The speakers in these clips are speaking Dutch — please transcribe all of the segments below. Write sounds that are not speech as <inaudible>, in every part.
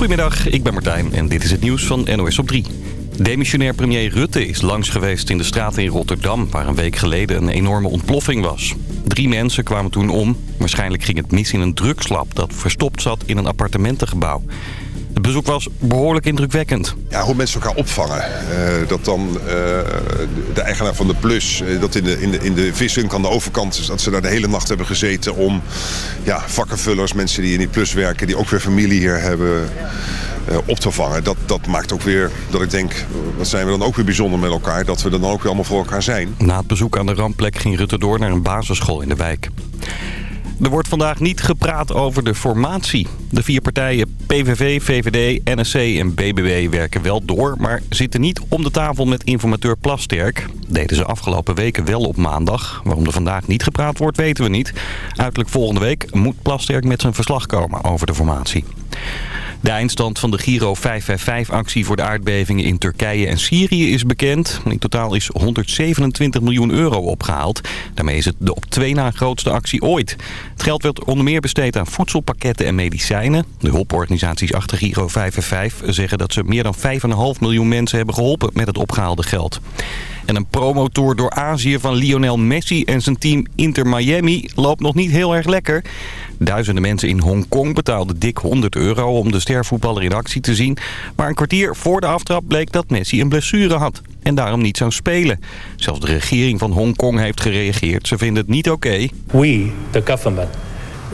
Goedemiddag, ik ben Martijn en dit is het nieuws van NOS op 3. Demissionair premier Rutte is langs geweest in de straten in Rotterdam... waar een week geleden een enorme ontploffing was. Drie mensen kwamen toen om. Waarschijnlijk ging het mis in een drugslab dat verstopt zat in een appartementengebouw. Het bezoek was behoorlijk indrukwekkend. Ja, hoe mensen elkaar opvangen. Eh, dat dan uh, de eigenaar van de Plus, uh, dat in de, in de, in de viswinkel aan de overkant is... dat ze daar de hele nacht hebben gezeten om ja, vakkenvullers, mensen die in die Plus werken... die ook weer familie hier hebben op te vangen. Dat, dat maakt ook weer dat ik denk, wat zijn we dan ook weer bijzonder met elkaar... dat we dan ook weer allemaal voor elkaar zijn. Na het bezoek aan de rampplek ging Rutte door naar een basisschool in de wijk. Er wordt vandaag niet gepraat over de formatie. De vier partijen PVV, VVD, NSC en BBW werken wel door... maar zitten niet om de tafel met informateur Plasterk. Deden ze afgelopen weken wel op maandag. Waarom er vandaag niet gepraat wordt, weten we niet. Uiterlijk volgende week moet Plasterk met zijn verslag komen over de formatie. De eindstand van de Giro 555-actie voor de aardbevingen in Turkije en Syrië is bekend. In totaal is 127 miljoen euro opgehaald. Daarmee is het de op twee na grootste actie ooit. Het geld werd onder meer besteed aan voedselpakketten en medicijnen. De hulporganisaties achter Giro 555 zeggen dat ze meer dan 5,5 miljoen mensen hebben geholpen met het opgehaalde geld. En een promotour door Azië van Lionel Messi en zijn team Inter Miami loopt nog niet heel erg lekker. Duizenden mensen in Hongkong betaalden dik 100 euro om de stervoetballer in actie te zien. Maar een kwartier voor de aftrap bleek dat Messi een blessure had en daarom niet zou spelen. Zelfs de regering van Hongkong heeft gereageerd. Ze vinden het niet oké. Okay. We, the government,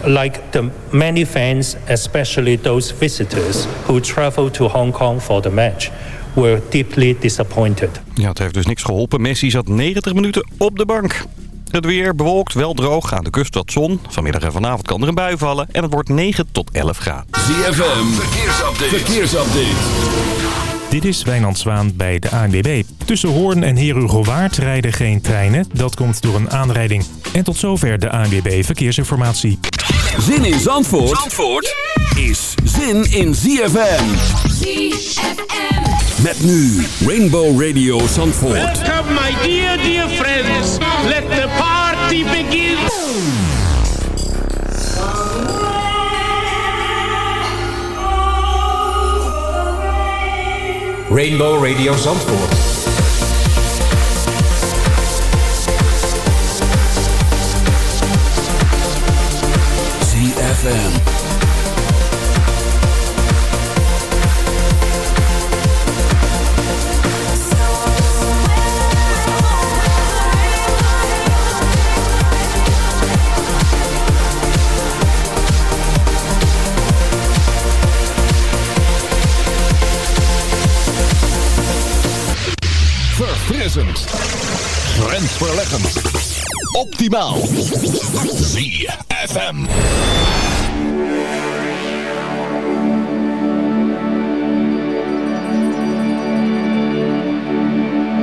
like the many fans, especially those visitors who travel to Hong Kong for the match were deeply disappointed. Ja, het heeft dus niks geholpen. Messi zat 90 minuten op de bank. Het weer bewolkt, wel droog, aan de kust wat zon. Vanmiddag en vanavond kan er een bui vallen en het wordt 9 tot 11 graden. ZFM, verkeersupdate. verkeersupdate. Dit is Wijnand Zwaan bij de ANWB. Tussen Hoorn en Herugowaard rijden geen treinen. Dat komt door een aanrijding. En tot zover de ANWB Verkeersinformatie. Zin in Zandvoort, Zandvoort is zin in ZFM. ZFM. Met nu Rainbow Radio Zandvoort. Welcome my dear, dear friends. Let the party begin. Rainbow Radio Zandvoort. ZFM. Optimaal. ZFM.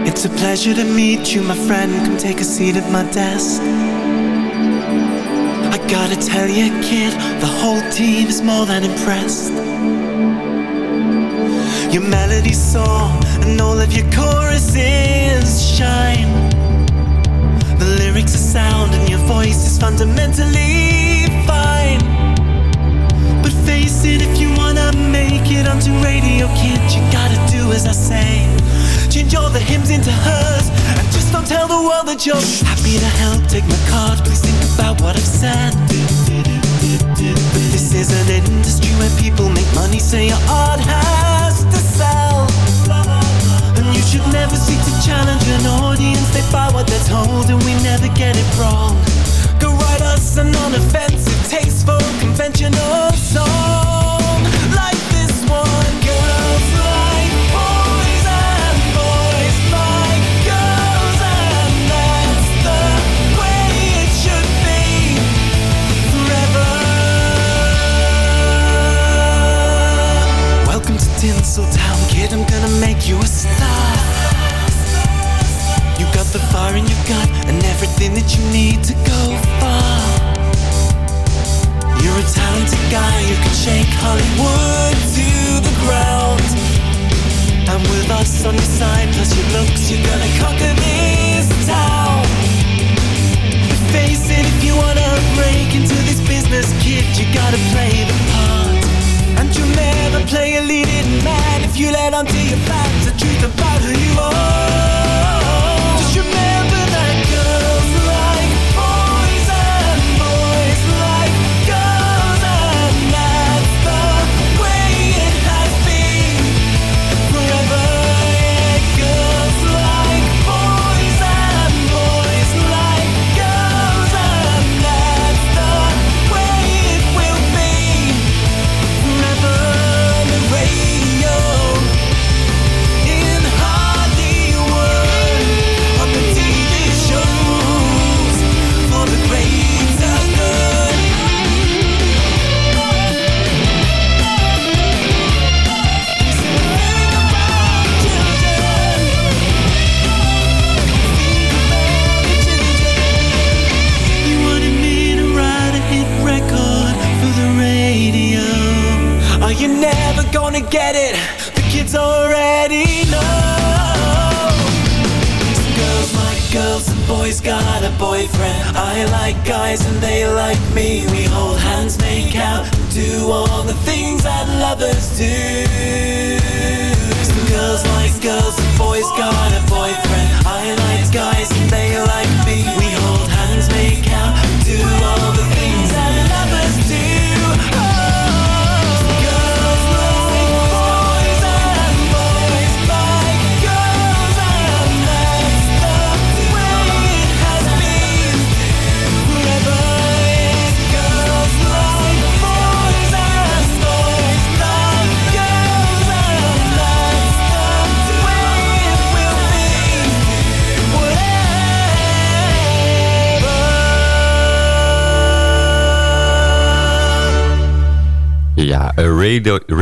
It's a pleasure to meet you, my friend. Come take a seat at my desk. I gotta tell you, kid, the whole team is more than impressed. Your melody's soar and all of your choruses shine. The lyrics are sound and your voice is fundamentally fine. But face it, if you wanna make it onto Radio Kid, you gotta do as I say. Change all the hymns into hers and just don't tell the world that you're happy to help. Take my card, please think about what I've said. This is an industry where people make money, say your art has to sell. Should never seek to challenge an audience. They buy what they're told, and we never get it wrong. Go write us a non-offensive, tasteful, conventional song like this one. Girls like boys and boys like girls, and that's the way it should be forever. Welcome to Tinseltown, kid. I'm gonna make you a star. You got the fire in your gut and everything that you need to go far. You're a talented guy who can shake Hollywood to the ground. And with us on your side, plus your looks, you're gonna conquer this town. But face it, if you wanna break into this business, kid, you gotta play the part. And you'll never play it if you let onto your facts the truth about who you are.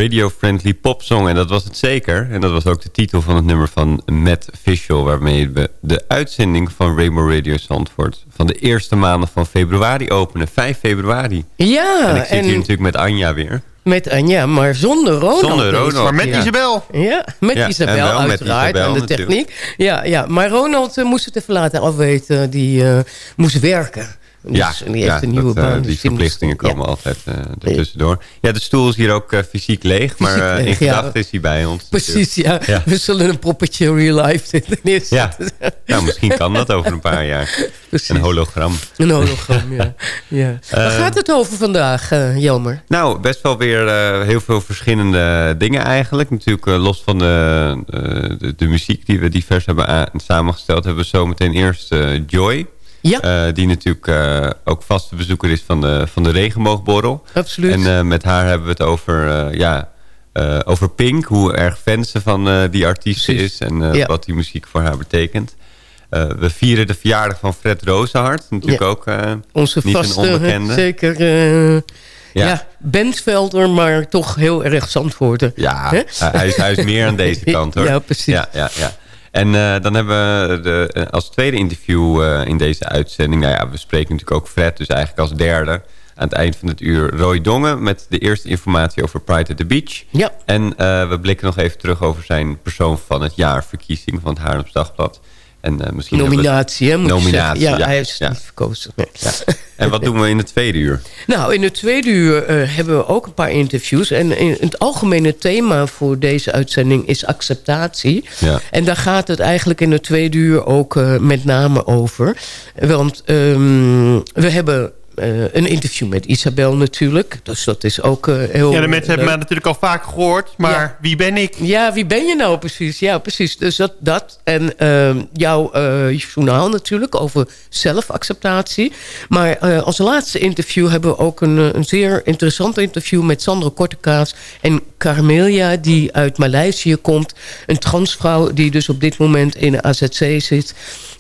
Radio-friendly popsong. En dat was het zeker. En dat was ook de titel van het nummer van Matt Official... waarmee we de uitzending van Rainbow Radio Zandvoort... van de eerste maanden van februari openen. 5 februari. Ja, en ik zit en hier natuurlijk met Anja weer. met Anja, maar zonder Ronald. Zonder Ronald, deze maar met. Isabel. Ja, met Ja, en Isabel met uiteraard Isabel aan de natuurlijk. techniek. Ja, ja, maar Ronald eh, moest het even laten afweten. Die eh, moest werken. Dus, ja, en die heeft een nieuwe dat, eh, baan. die dus die verplichtingen ja. komen altijd eh ertussendoor. Ja, de stoel is hier ook eh, fysiek leeg, maar Fysiek in leeg, ja. gedachten is hij bij ons. Precies, ja. We zullen een poppetje real life <laughs> neerzetten. Ja. ja, misschien kan dat over een paar jaar. Een hologram. Een hologram, ja. <laughs> ja. Waar gaat het over vandaag, Jelmer? Nou, best wel weer heel veel verschillende dingen eigenlijk. Natuurlijk los van de, de, de muziek die we divers hebben samengesteld... hebben we zometeen eerst Joy. Ja. Eh, die natuurlijk eh, ook vaste bezoeker is van de, van de regenboogborrel. Absoluut. En eh, met haar hebben we het over, ja, over Pink. Hoe erg fan ze van die artiest is. En Ja. wat die muziek voor haar betekent. We vieren de verjaardag van Fred Rozenhart. Natuurlijk Ja. ook Onze niet vaste, een onbekende. zeker... Ja. ja. Bentvelder, maar toch heel erg Zandvoorten. Ja, hij is, hij is meer aan <laughs> deze kant hoor. Ja, precies. Ja, ja, ja. En eh, dan hebben we de, eh, als tweede interview eh, in deze uitzending... Nou ja, we spreken natuurlijk ook Fred, dus eigenlijk als derde... aan het eind van het uur Roy Dongen... met de eerste informatie over Pride at the Beach. Ja. En we blikken nog even terug over zijn persoon van het jaar... verkiezing van het Haarlems Dagblad. En, eh, misschien Nominatie, hè, moet Nominatie. Ja, ja, hij is niet verkozen. Nee. En wat doen we in het tweede uur? Nou, in het tweede uur eh, hebben we ook een paar interviews. En in het algemene thema voor deze uitzending is acceptatie. Ja. En daar gaat het eigenlijk in het tweede uur ook eh, met name over. Want ehm, we hebben eh, een interview met Isabel natuurlijk. Dus dat is ook eh, heel Ja, de mensen hebben leuk. mij natuurlijk al vaak gehoord, maar Ja. wie ben ik? Ja, wie ben je nou precies? Ja, precies. Dus dat. dat. En ehm, jouw eh, journaal natuurlijk over zelfacceptatie. Maar eh, als laatste interview hebben we ook een, eh, een zeer interessant interview... met Sandra Kortekaas en Carmelia, die uit Maleisië komt. Een transvrouw die dus op dit moment in de AZC zit...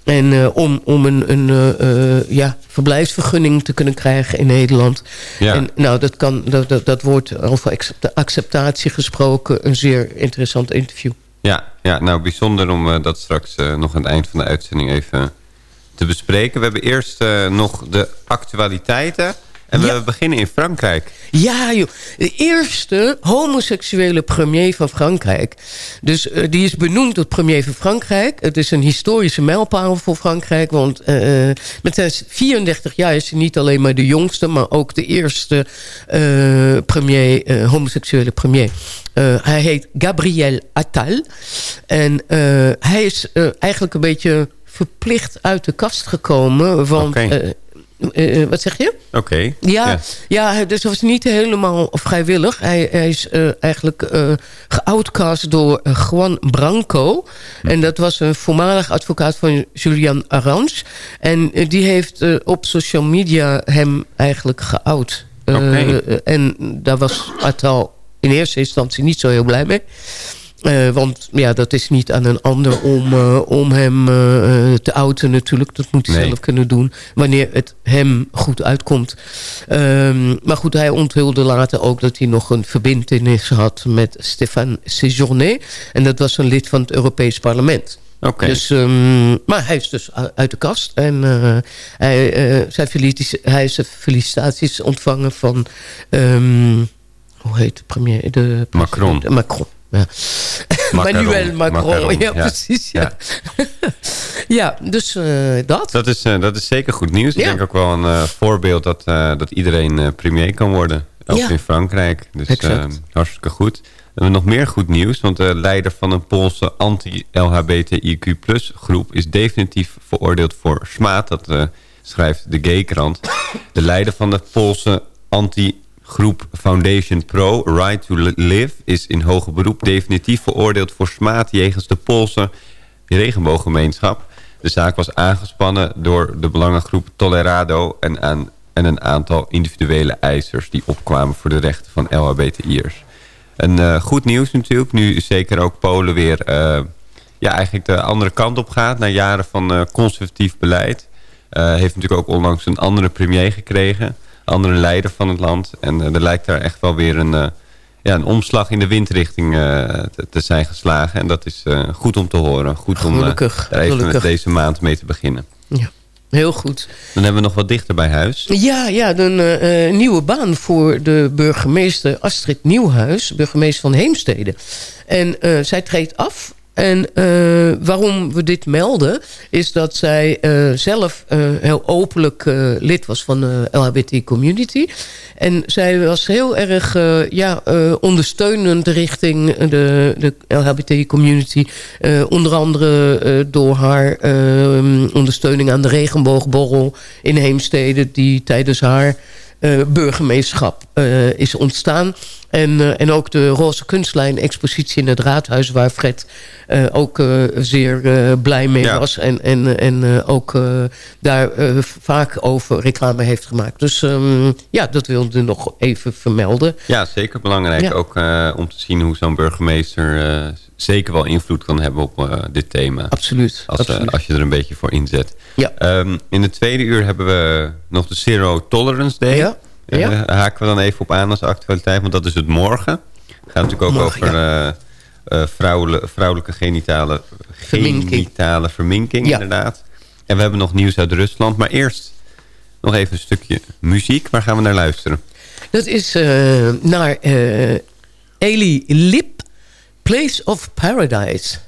En eh, om, om een, een eh, eh, ja, verblijfsvergunning te kunnen krijgen in Nederland. Ja. En nou, dat, kan, dat, dat, dat wordt over accepta- acceptatie gesproken. Een zeer interessant interview. Ja, ja nou bijzonder om eh, dat straks eh, nog aan het eind van de uitzending even te bespreken. We hebben eerst eh, nog de actualiteiten. En we beginnen in Frankrijk. Ja, joh. De eerste homoseksuele premier van Frankrijk. Dus uh, die is benoemd tot premier van Frankrijk. Het is een historische mijlpaal voor Frankrijk. Want uh, met zijn 34 jaar is hij niet alleen maar de jongste... maar ook de eerste uh, premier, homoseksuele premier. hij heet Gabriel Attal. En hij is eigenlijk een beetje verplicht uit de kast gekomen. Want okay. Uh, wat zeg je? Oké. Okay. Ja, ja. ja, dus dat was niet helemaal vrijwillig. Hij, hij is uh, eigenlijk uh, geoutcast door Juan Branco. Hm. En dat was een voormalig advocaat van Julian Arrange. En die heeft op social media hem eigenlijk geout. Okay. en daar was Atal in eerste instantie niet zo heel blij mee. Uh, want ja, dat is niet aan een ander om, uh, om hem uh, te outen natuurlijk. Dat moet hij nee. zelf kunnen doen. Wanneer het hem goed uitkomt. Um, maar goed, hij onthulde later ook dat hij nog een verbindenis had met Stéphane Séjourné. En dat was een lid van het Europees Parlement. Okay. Dus, um, maar hij is dus uit de kast. En hij, zijn hij heeft felicitaties ontvangen van... Um, hoe heet de premier? De Macron. De Macron. Ja. Manuel Macron, Macron. Ja, precies. Ja, ja. <laughs> dus uh, dat. Dat is, uh, dat is zeker goed nieuws. Ik denk ook wel een uh, voorbeeld dat, dat iedereen premier kan worden. Ook in Frankrijk. Dus hartstikke goed. We hebben nog meer goed nieuws. Want de leider van een Poolse anti-LHBTIQ groep... is definitief veroordeeld voor smaad. Dat schrijft de Gay-krant. De leider van de Poolse anti groep Foundation Pro Right to Live is in hoger beroep definitief veroordeeld voor smaad jegens de Poolse regenbooggemeenschap. De zaak was aangespannen door de belangengroep Tolerado en, en een aantal individuele eisers die opkwamen voor de rechten van LHBTI'ers. En uh, goed nieuws natuurlijk, nu zeker ook Polen weer uh, ja, eigenlijk de andere kant op gaat... na jaren van uh, conservatief beleid. heeft natuurlijk ook onlangs een andere premier gekregen andere leider van het land. En uh, er lijkt daar echt wel weer een, uh, ja, een omslag in de windrichting uh, te, te, zijn geslagen. En dat is goed om te horen. Goed gelukkig, om even met deze maand mee te beginnen. Ja. Heel goed. Dan hebben we nog wat dichter bij huis. Ja, ja een nieuwe baan voor de burgemeester Astrid Nieuwhuis. Burgemeester van Heemstede. En zij treedt af en uh, waarom we dit melden... is dat zij uh, zelf uh, heel openlijk lid was van de LHBT-community. En zij was heel erg ja, ondersteunend richting de, de LHBT-community. onder andere door haar ondersteuning aan de regenboogborrel in Heemstede... die tijdens haar burgemeesterschap is ontstaan... En, uh, en ook de Roze Kunstlijn-expositie in het Raadhuis... waar Fred ook zeer blij mee ja. was. En, en, en ook daar vaak over reclame heeft gemaakt. Dus um, ja, dat wilde ik nog even vermelden. Ja, zeker belangrijk. Ja. Ook om te zien hoe zo'n burgemeester... zeker wel invloed kan hebben op dit thema. Absoluut. Als, absoluut. als je er een beetje voor inzet. Ja. Um, in de tweede uur hebben we nog de Zero Tolerance Day... Ja. Ja. Uh, haken we dan even op aan als actualiteit, want dat is het morgen. Het gaat natuurlijk ook morgen, over ja. uh, vrouwelijke, vrouwelijke genitale verminking, genitale verminking ja. inderdaad. En we hebben nog nieuws uit Rusland, maar eerst nog even een stukje muziek. Waar gaan we naar luisteren? Dat is naar Eli Lip, Place of Paradise.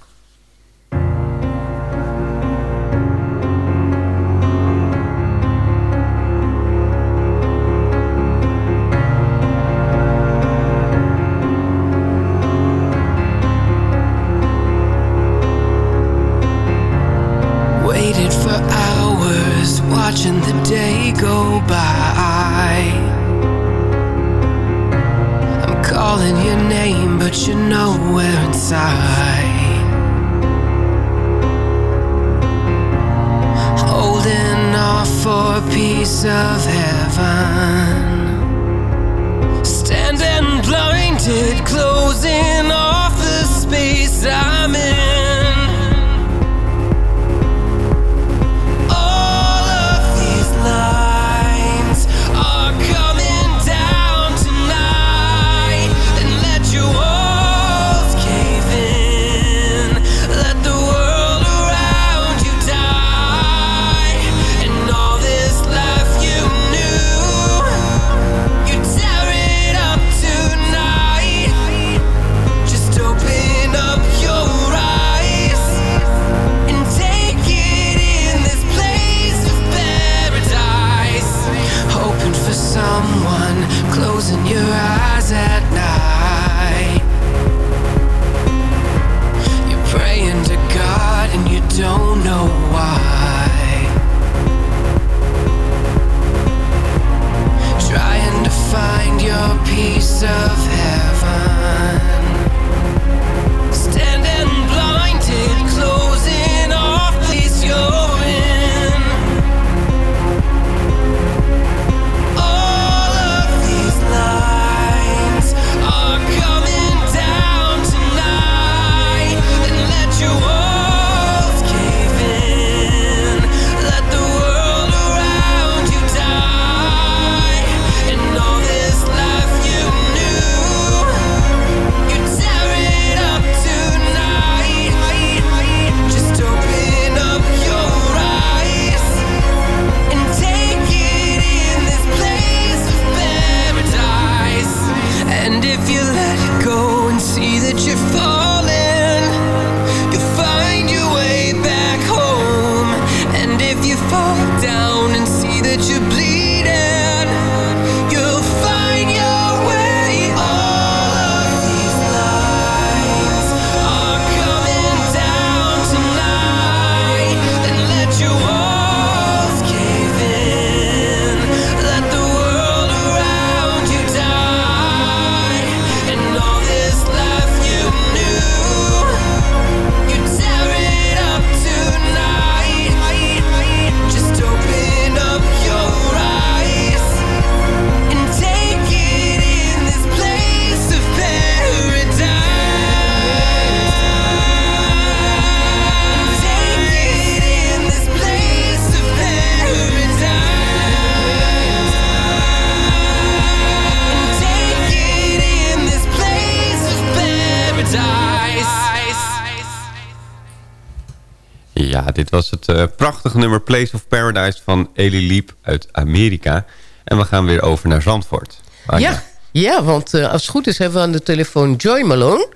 Was het uh, prachtige nummer Place of Paradise van Eli Leap uit Amerika. En we gaan weer over naar Zandvoort. Ja, ja, want uh, als het goed is hebben we aan de telefoon Joy Malone.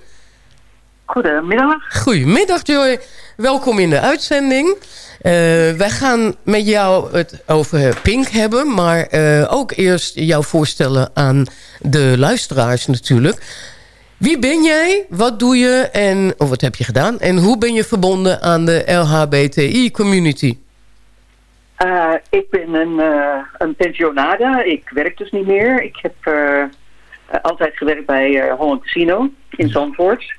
Goedemiddag. Goedemiddag Joy. Welkom in de uitzending. Uh, wij gaan met jou het over Pink hebben. Maar uh, ook eerst jou voorstellen aan de luisteraars natuurlijk. Wie ben jij? Wat doe je? En, of wat heb je gedaan? En hoe ben je verbonden aan de LHBTI-community? Uh, ik ben een, een pensionada. Ik werk dus niet meer. Ik heb altijd gewerkt bij Holland Casino in Zandvoort.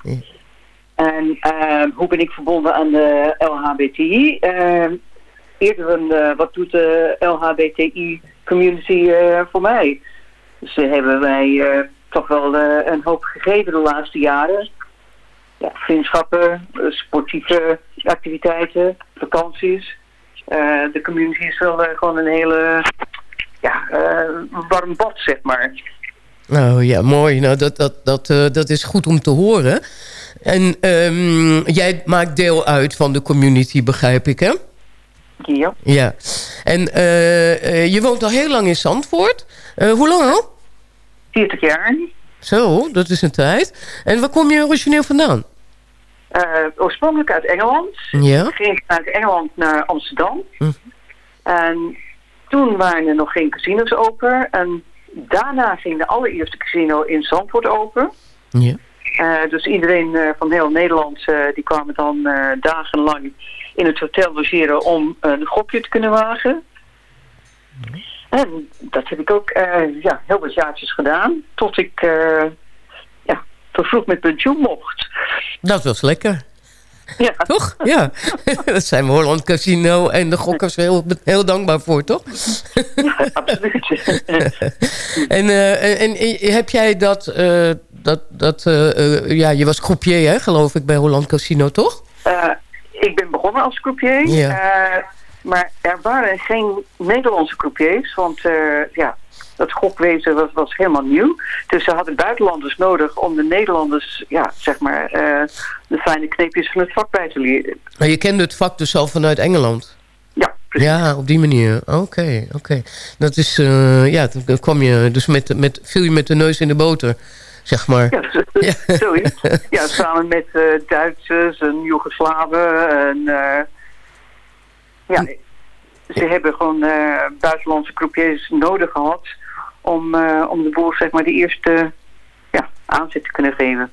En uh, hoe ben ik verbonden aan de LHBTI? Uh, eerder een, uh, wat doet de LHBTI community voor mij? Dus hebben wij toch wel een hoop gegeven de laatste jaren. Ja, vriendschappen, sportieve activiteiten, vakanties. de community is wel gewoon een hele ja, warm bad, zeg maar. Nou ja, mooi. Nou, dat, dat, dat, dat is goed om te horen. En um, jij maakt deel uit van de community, begrijp ik, hè? Ja. Ja. En uh, je woont al heel lang in Zandvoort. Uh, hoe lang al? 40 jaar. Zo, dat is een tijd. En waar kom je origineel vandaan? oorspronkelijk uit Engeland. Ja. Ik ging uit Engeland naar Amsterdam. Hm. En toen waren er nog geen casino's open. En daarna ging de allereerste casino in Zandvoort open. Ja. Uh, dus iedereen uh, van heel Nederland uh, die kwamen dan dagenlang in het hotel logeren om een gokje te kunnen wagen. En dat heb ik ook ja, heel wat jaartjes gedaan. Tot ik ja, vroeg met pensioen mocht. Dat was lekker. Ja. <laughs> Toch? Ja. <laughs> dat zijn we Holland Casino en de gokkers heel, heel dankbaar voor, toch? <laughs> Ja, absoluut. en, en, en, heb jij dat dat, dat uh, ja, je was croupier, hè, geloof ik, bij Holland Casino, toch? Uh, ik ben begonnen als croupier. Ja. Uh, maar er waren geen Nederlandse croupiers, want ja, dat gokwezen was, was helemaal nieuw. Dus ze hadden buitenlanders nodig om de Nederlanders, ja, zeg maar, de fijne kneepjes van het vak bij te leren. Maar je kende het vak dus al vanuit Engeland? Ja, precies. Ja, op die manier. Oké, oké. Okay. Dat is, ja, dan kwam je dus met, met, viel je met de neus in de boter zeg maar. Ja, <laughs> ja. zoiets. Ja, samen met uh, Duitsers en Joegoslaven. En, uh, ja, ze hebben gewoon uh, buitenlandse croupiers nodig gehad om, om de boel, zeg maar, de eerste ja, aanzet te kunnen geven.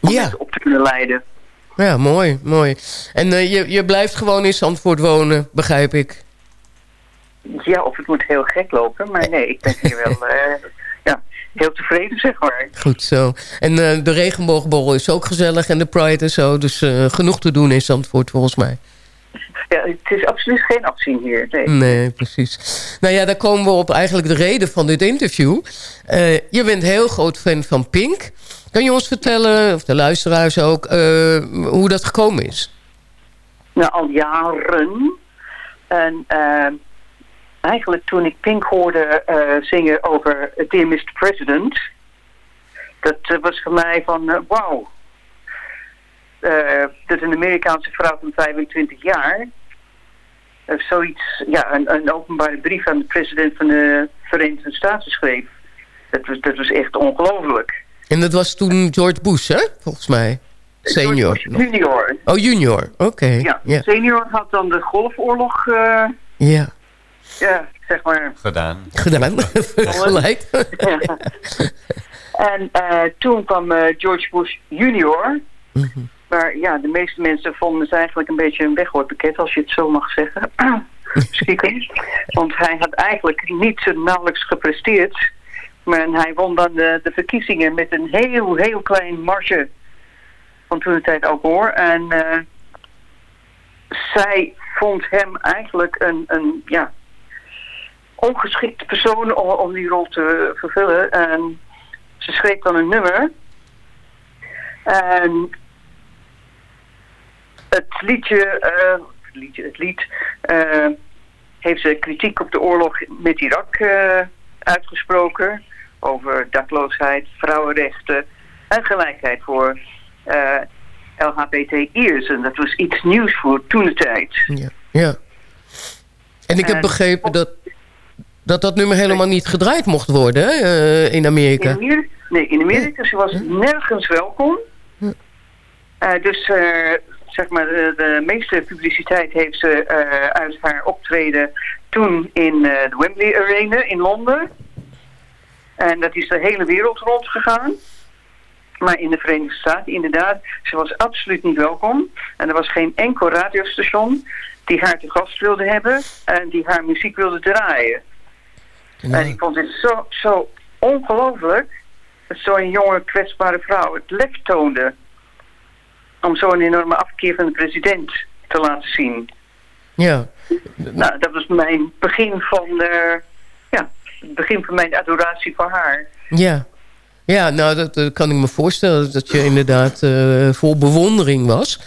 Om ja. op te kunnen leiden. Ja, mooi, mooi. En je, je blijft gewoon in Zandvoort wonen, begrijp ik. Ja, of het moet heel gek lopen, maar nee, ik ben hier wel <laughs> ja, heel tevreden, zeg maar. Goed zo. En de regenboogborrel is ook gezellig en de Pride en zo. Dus genoeg te doen in Zandvoort volgens mij. Ja, het is absoluut geen afzien hier. Nee. nee, precies. Nou ja, daar komen we op eigenlijk de reden van dit interview. Uh, je bent heel groot fan van Pink. Kan je ons vertellen, of de luisteraars ook, hoe dat gekomen is? Nou, al jaren. En eigenlijk toen ik Pink hoorde zingen over Dear Mr. President... dat was voor mij van, uh, wauw. dat is een Amerikaanse vrouw van 25 jaar... zoiets, ja, een, een, openbare brief aan de president van de Verenigde Staten schreef. Dat was, dat was echt ongelooflijk. En dat was toen George Bush, hè? Volgens mij. Senior. Junior. Oh, junior. Oké. Okay. Ja, yeah. senior had dan de Golfoorlog... ja ja, zeg maar... Gedaan. Gedaan, <laughs> gelijk. ja. En uh, toen kwam uh, George Bush junior. Mm -hmm. Maar ja, de meeste mensen vonden het eigenlijk een beetje een weggooipakket, als je het zo mag zeggen. <clears throat> Stiekem. Want hij had eigenlijk niet zo nauwelijks gepresteerd. Maar hij won dan de, verkiezingen met een heel, heel klein marge van toen de tijd ook hoor. En uh, zij vond hem eigenlijk een, een ja, ongeschikte persoon om, om die rol te vervullen. En ze schreef dan een nummer. En het liedje, uh, het, liedje het lied, uh, heeft ze kritiek op de oorlog met Irak uh, uitgesproken. Over dakloosheid, vrouwenrechten en gelijkheid voor LHBTI'ers. En dat was iets nieuws voor toen de tijd. Ja. ja. En ik heb En- begrepen dat, dat dat nummer helemaal niet gedraaid mocht worden hè, eh, in Amerika. In Amerika, nee, in Amerika. Ze was nergens welkom. Eh, dus eh, zeg maar, de, de meeste publiciteit heeft ze eh, uit haar optreden toen in eh, de Wembley Arena in Londen. En dat is de hele wereld rondgegaan. Maar in de Verenigde Staten, inderdaad, ze was absoluut niet welkom. En er was geen enkel radiostation die haar te gast wilde hebben en die haar muziek wilde draaien. En ik vond dit zo, zo ongelooflijk dat zo'n jonge kwetsbare vrouw het lef toonde om zo'n enorme afkeer van de president te laten zien. Ja. Nou, dat was mijn begin van, eh, ja, het begin van mijn adoratie voor haar. Ja. Ja, nou, dat kan ik me voorstellen. Dat je inderdaad eh, vol bewondering was.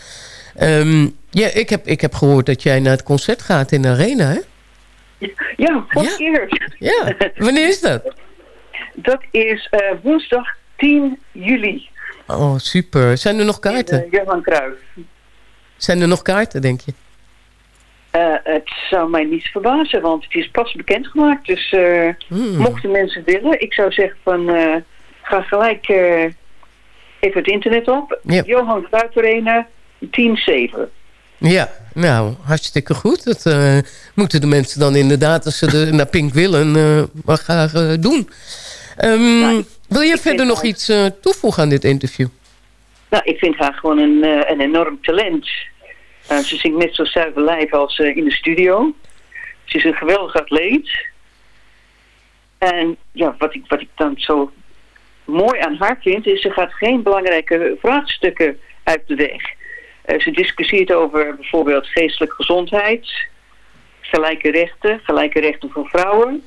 Ehm, ja, ik heb, ik heb gehoord dat jij naar het concert gaat in de Arena, hè? Ja, vorige keer. Ja, wanneer is dat? Dat is eh, woensdag 10 juli. Oh, super. Zijn er nog kaarten? eh, Johan Cruijff. Zijn er nog kaarten, denk je? Eh, het zou mij niet verbazen, want het is pas bekendgemaakt. Dus eh, Hmm. mochten mensen willen, ik zou zeggen van ga gelijk even het internet op. Johan Cruijff Arena 10-7. Ja, nou, hartstikke goed. Dat moeten de mensen dan inderdaad, als ze de, <laughs> naar Pink willen, maar graag eh, doen. Ehm, wil je verder nog iets eh, toevoegen aan dit interview? Nou, ik vind haar gewoon een, eh, een enorm talent. Eh, ze zingt net zo zuiver lijf als in de studio. Ze is een geweldig atleet. En ja, wat ik, wat ik dan zo mooi aan haar vind, is ze gaat geen belangrijke vraagstukken uit de weg. Ze discussieert over bijvoorbeeld geestelijke gezondheid, gelijke rechten, gelijke rechten voor vrouwen.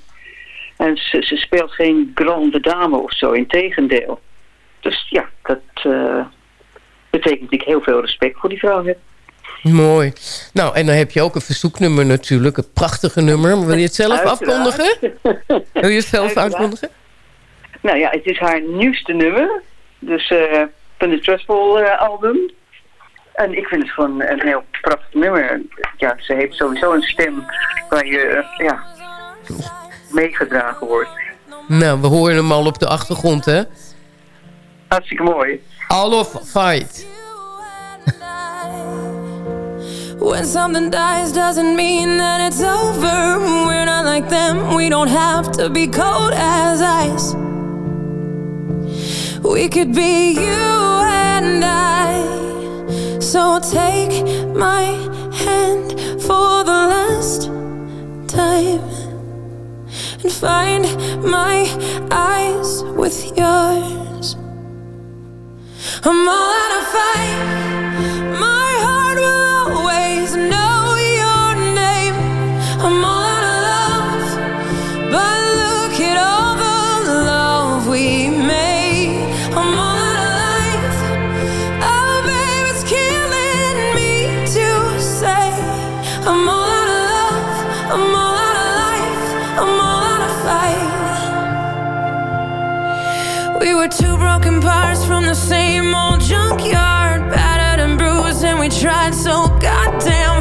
En ze, ze speelt geen grande dame of zo, in tegendeel. Dus ja, dat eh, betekent dat ik heel veel respect voor die vrouw heb. Mooi. Nou, en dan heb je ook een verzoeknummer natuurlijk. Een prachtige nummer. Wil je het zelf Uiteraard. afkondigen? Wil je het zelf Uiteraard. afkondigen? Nou ja, het is haar nieuwste nummer. Dus eh, van de Trustful eh, album. En ik vind het gewoon een heel prachtig nummer. Ja, ze heeft sowieso een stem waar je ja, meegedragen wordt. Nou, we horen hem al op de achtergrond, hè? Hartstikke mooi. All of Fight. When something dies doesn't mean that it's over. We're not like them, we don't have to be cold as ice. We could be you and I. So take my hand for the last time and find my eyes with yours. I'm all out of fight. My heart will always know broken parts from the same old junkyard, battered and bruised, and we tried so goddamn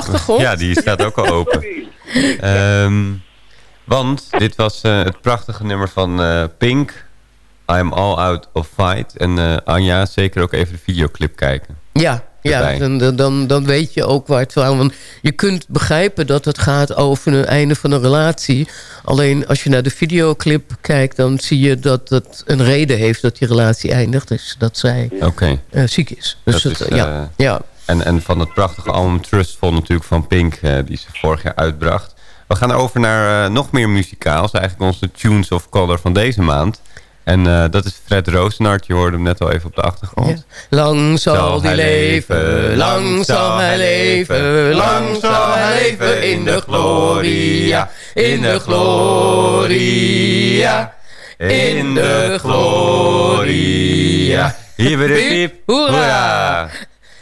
achtergrond. Ja, die staat ook al open. <laughs> Ehm, want dit was eh, het prachtige nummer van eh, Pink. I'm all out of fight. En eh, Anja, zeker ook even de videoclip kijken. Ja, ja dan, dan- dan, weet je ook waar het van... Want je kunt begrijpen dat het gaat over een einde van een relatie. Alleen als je naar de videoclip kijkt... dan zie je dat het een reden heeft dat die relatie eindigt. Dus dat zij Oké. ziek is. Dus Dat het, is, ja, ja. En, en van het prachtige album Trustful natuurlijk van Pink, eh, die ze vorig jaar uitbracht. We gaan over naar eh, nog meer muzikaals. Eigenlijk onze Tunes of Color van deze maand. En eh, dat is Fred Roosenhart. Je hoorde hem net al even op de achtergrond. Lang zal, Zal die hij leven, lang zal hij leven, lang zal hij leven in de gloria, in de gloria, in de gloria. Hier weer hoera.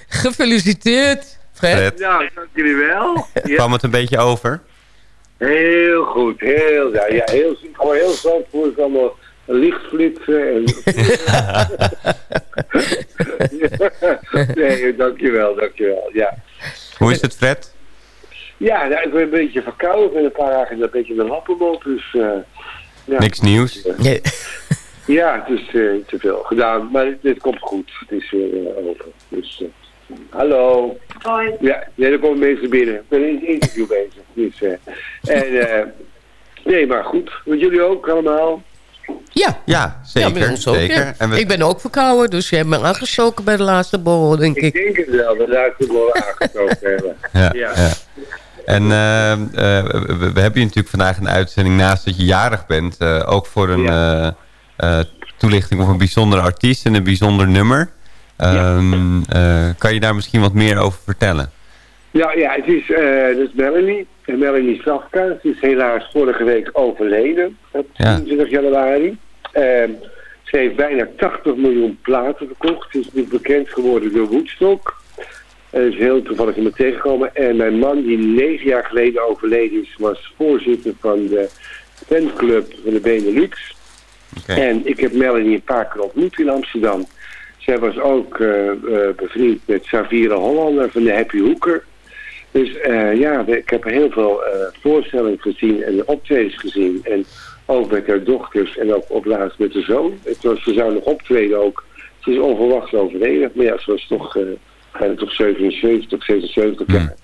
Gefeliciteerd, Fred. Fred. Ja, dank jullie wel. Ja. <laughs> Kwam het een beetje over? Heel goed, heel, ja, ja, heel, gewoon heel zandvoort, allemaal lichtflitsen en... <laughs> nee, dankjewel, dankjewel, ja. Hoe is het, Fred? Ja, nou, ik ben een beetje verkouden, ik ben een paar dagen een beetje een lappenmop, dus... eh, ja. Niks nieuws? Ja, het is eh, te veel gedaan, maar dit, komt goed. Het is weer eh, open. Dus, hallo. Hoi. Ja, nee, er komen mensen binnen. Ik ben in een interview bezig. Dus, eh, en, eh, nee, maar goed. Met jullie ook allemaal? Ja. Ja, Ja, zeker. ons ook, zeker. ja. En we- Ik ben ook verkouden, dus je hebt me aangestoken bij de laatste borrel, denk ik. Ik denk het wel, dat daar het wel aangekomen hebben. <laughs> Ja, ja. En eh, eh, we, we hebben je natuurlijk vandaag een uitzending naast dat je jarig bent. eh, ook voor een eh, eh, toelichting of een bijzondere artiest en een bijzonder nummer. Ehm, eh, kan je daar misschien wat meer over vertellen? Ja, ja, het is, eh dat is Melanie. En Melanie Safka. Ze is helaas vorige week overleden. Op Ja. 23 januari. Ehm, ze heeft bijna 80 miljoen platen verkocht. Ze is nu bekend geworden door Woodstock. En is heel toevallig iemand tegengekomen. En mijn man, die negen jaar geleden overleden is, was voorzitter van de fanclub van de Benelux. En ik heb Melanie een paar keer ontmoet in Amsterdam. Zij was ook eh, eh, bevriend met Savira Hollander van de Happy Hoeker. Dus eh, ja, ik heb heel veel voorstellingen gezien en optredens gezien. En ook met haar dochters en ook op laatst met de zoon. Het was, ze zou nog optreden ook. Ze is onverwachts overleden. Maar ja, ze was toch, bijna toch 77, 76 jaar.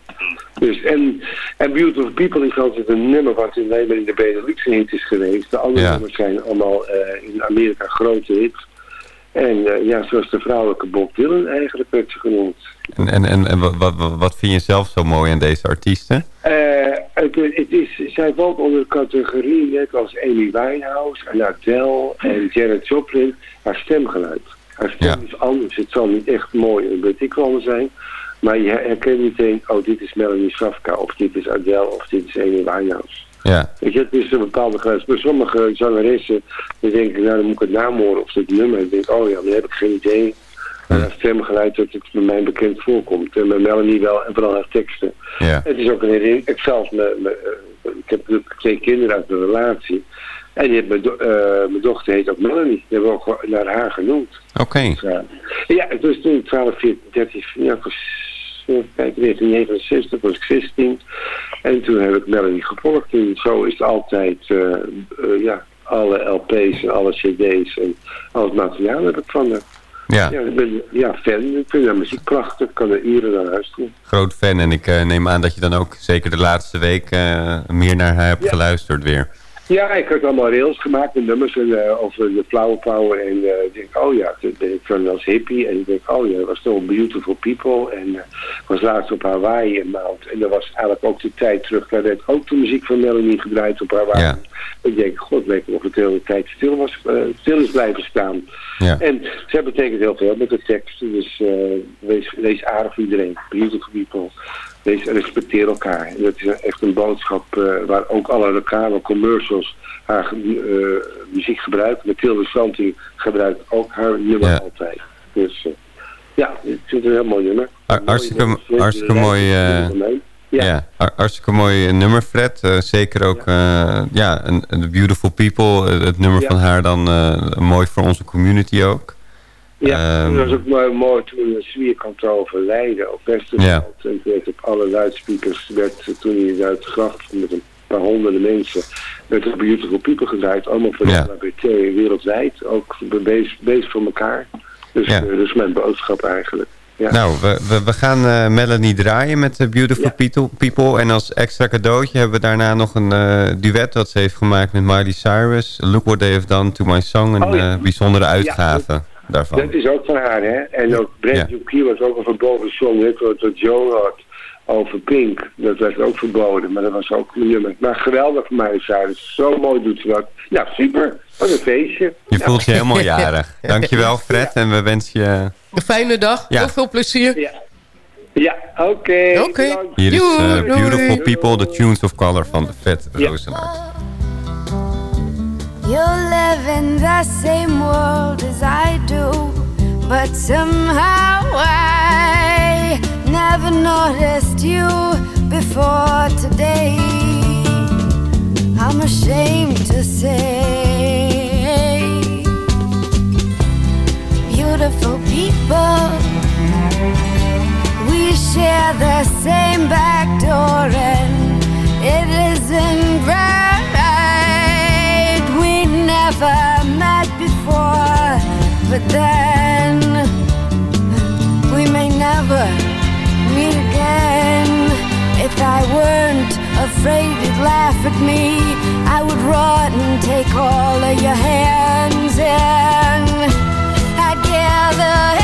Dus, en, en Beautiful People is altijd een nummer wat in alleen maar in de Benelux een hit is geweest. De andere Ja. nummers zijn allemaal in Amerika grote hits. En eh, ja, zoals de vrouwelijke Bob Dylan eigenlijk werd ze genoemd. En, en, en, en wat, wat, wat vind je zelf zo mooi aan deze artiesten? Eh, het, het is, zij valt onder de categorie, net als Amy Winehouse en Adele en Janet Joplin, haar stemgeluid. Haar stem is anders. Het zal niet echt mooi en wel zijn. Maar je herkent meteen, oh dit is Melanie Safka, of dit is Adele, of dit is Amy Winehouse. Ja. Weet je, het is een bepaalde grens. Bij sommige zangeressen, dan denk ik, nou dan moet ik het naam horen of dit nummer. En ik denk, oh ja, dan heb ik geen idee. Maar haar stemgeluid dat het bij mij bekend voorkomt. En bij Melanie wel, en vooral haar teksten. Ja. Het is ook een herinnering. Ik zelf, me, me, eh, ik heb natuurlijk twee kinderen uit de relatie. En die heeft mijn, do- eh, mijn dochter heet ook Melanie. Die hebben we ook gewoon naar haar genoemd. Oké. Ja, ja het was toen 12, 14, 13, ja, eh, kijk, 1969 was ik 16. En toen heb ik Melanie gevolgd. En zo is het altijd, eh, eh, ja, alle LP's en alle CD's en al het materiaal heb ik van haar. Ja. ik ben ja, fan. Ik vind de muziek prachtig. Ik kan er uren naar luisteren. Groot fan. En ik neem aan dat je dan ook zeker de laatste week meer naar haar hebt geluisterd weer. Ja, ik had allemaal rails gemaakt met nummers en, eh, over de flower power. En eh, ik denk, oh ja, ik van als hippie. En ik denk, oh ja, dat was toch beautiful people. En eh, ik was laatst op Hawaii in maand. En dat was eigenlijk ook de tijd terug. Daar werd ook de muziek van Melanie gedraaid op Hawaii. Ja. Ik denk, god, weet ik of het de hele tijd stil, was, eh, stil is blijven staan. Ja. En zij betekent heel veel met de teksten. Dus eh, wees, wees aardig voor iedereen. Beautiful people. Wees, respecteer elkaar. Dat is echt een boodschap eh, waar ook alle lokale commercials haar eh, muziek gebruiken. Mathilde Santing gebruikt ook haar nummer Ja. altijd. Dus eh, ja, ik vind het een heel mooi nummer. Har- Hartstikke, Mooi, hartstikke ja. har- hartstikke mooi nummer, Fred. Zeker ook, eh, ja, een, een Beautiful People. het nummer Ja. van haar dan mooi voor onze community ook. Ja, Ehm, dat was ook mooi, mooi toen de Zwierkant overlijden op Westerveld. Ja. En toen werd op alle luidsprekers, werd, eh, toen hij uit het graf met een paar honderden mensen, werd er Beautiful People gedraaid. Allemaal voor de Ja. LHBT wereldwijd. Ook bezig, bezig voor elkaar. Dus Ja. eh, dat is mijn boodschap eigenlijk. Ja. Nou, we, we, we gaan eh, Melanie draaien met de Beautiful People, People. En als extra cadeautje hebben we daarna nog een eh, duet dat ze heeft gemaakt met Miley Cyrus. Look What They Have Done To My Song. Een Oh, ja. eh, bijzondere uitgave daarvan. Dat is ook van haar, hè? En ook Brent Ja. Was ook een verboden song, net wat wat Joe had over Pink. Dat werd ook verboden, maar dat was ook nummer. Maar geweldig voor mij, Cyrus. Zo mooi doet ze dat. Ja, super. Wat een feestje. Je Ja. voelt je helemaal jarig. <laughs> Dankjewel Fred en we wensen je... Een fijne dag. Ja. Heel veel plezier. Ja, ja oké. Oké. Hier is eh. Beautiful People, The Tunes of Color van Vet Rozenhart. Live in the same world as I do, but somehow I never noticed you before today. I'm ashamed to say, beautiful people, we share the same back door, and it isn't right. But then we may never meet again. If I weren't afraid you'd laugh at me, I would run and take all of your hands and I'd gather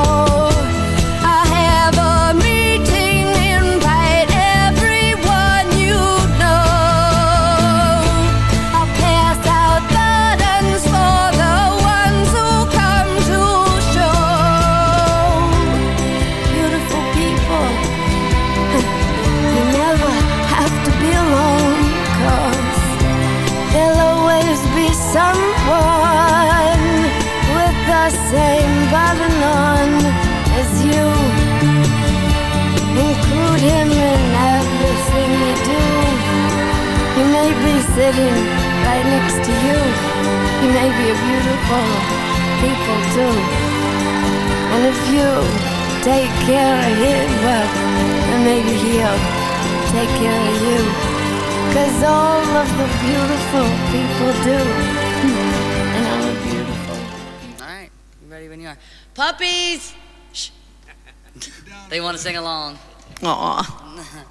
sitting right next to you. He may be a beautiful people too. And if you take care of him, well, then maybe he'll take care of you. Cause all of the beautiful people do. And I'm a beautiful. Alright, you ready when you are. Puppies! Shh. they want to sing along. Aw.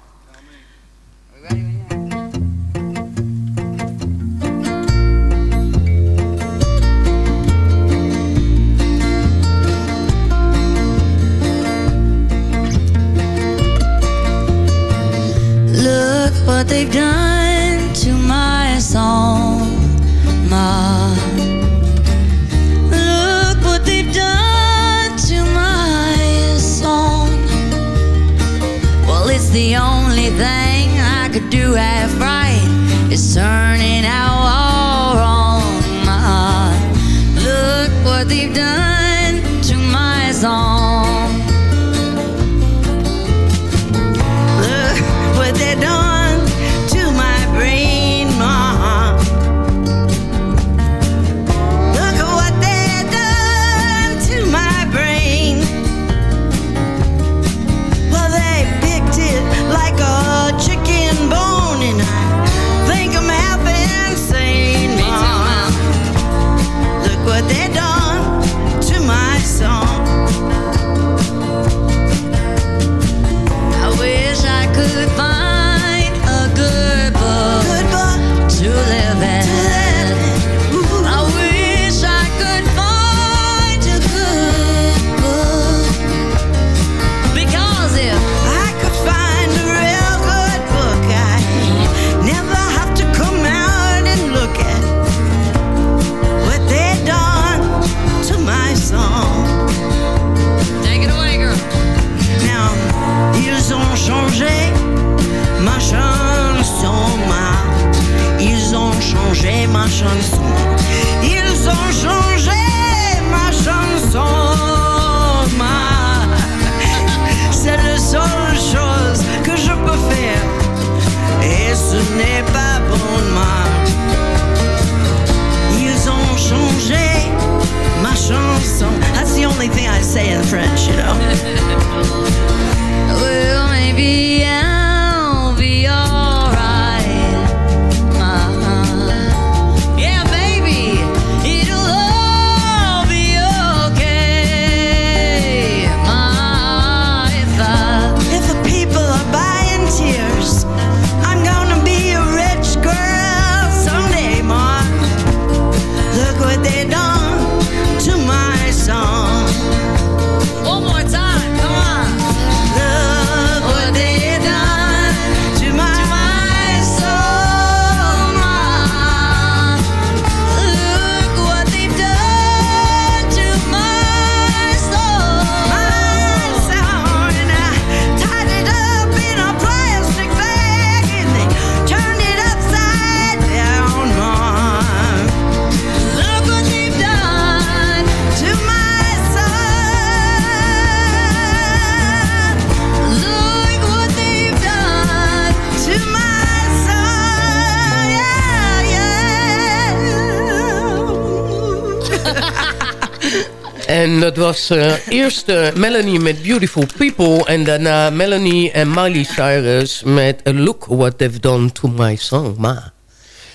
Dat was eh, eerst eh, Melanie met Beautiful People... en daarna Melanie en Miley Cyrus met Look What They've Done To My Song, Ma.